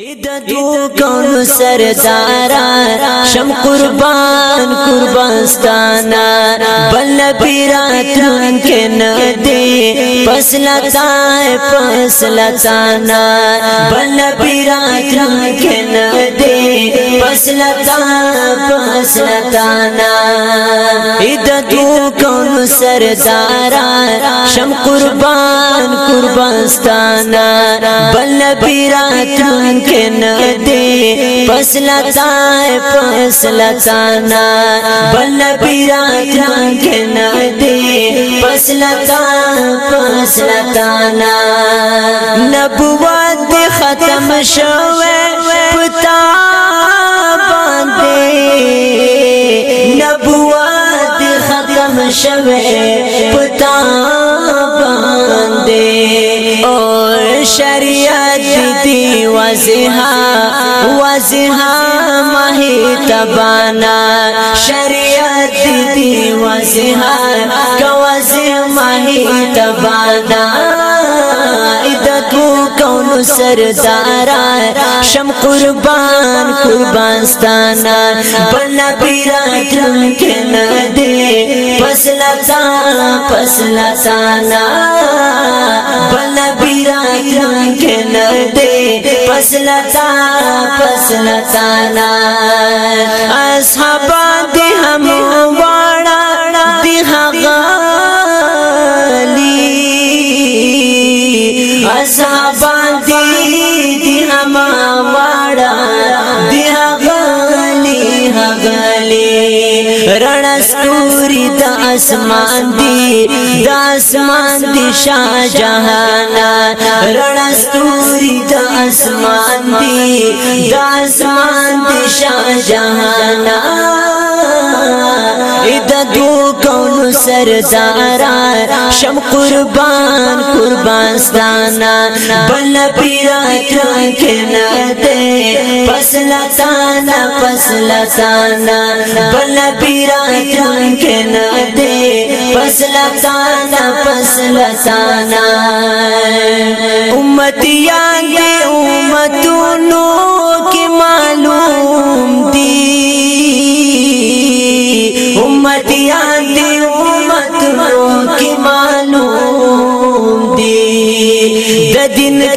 ادا دو کون سردارا شم قربان قربانستانا بل پیرات لن کے ند فیصلہ تا ہے فیصلہ تا بل پیرا تر کن دے فیصلہ تا فیصلہ تا نا اد تو کون شم قربان قربان ستانا بل پیرا تر کن دے فیصلہ تا فیصلہ تا بل پیرا تر کن دے فیصلہ تا سلطانا نبوات ختم شو پتا باندې نبوات ختم شو پتا باندې او شریعت دی وزها وزها مه تبانا شریعت دی وزها سردارا شم قربان قربان ستانا پیرا جن کے دے پسلا تا پسلا تانا بلنا جن کے دے پسلا تا پسلا تانا اصحابان ستوري د اسمان دي د اسمان دي شاه جهان رڼا ستوري د اسمان دي د اسمان دي شاه جهان اې د دوک sir सारा राश कुरबान कुरबांद पल्ल पीराख न दे फसला फसल पल्ल पीराय च्रँक न दे बसला फसल स उमत गे उमतून की मालूती उम्मत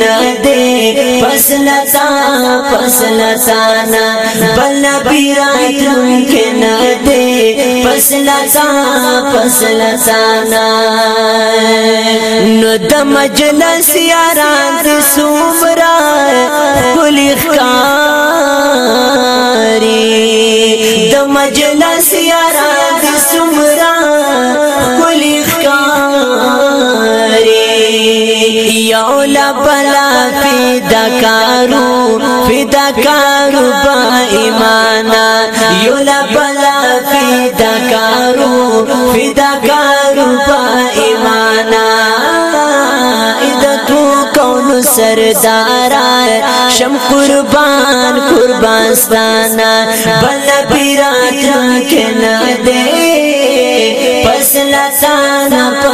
دے دے پس पल खे न نو फस न सा न सियारात مولا بلا فدا کارو فدا کارو با ایمانا یولا بلا فدا کارو فدا کارو با ایمانا سردارا شم قربان قربان ستانا بل پیرات رکھنا دے پس لسانا پا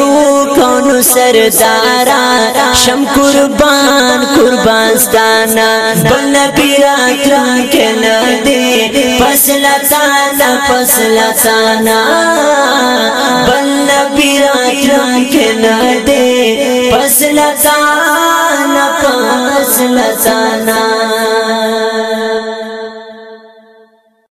सरतारा श्म कुर्बान गुर्बास दाना बनना फिरात रांके नह दे पसला ताना फसला न बनना फिरात रांके दे पसला ताना फसला ताना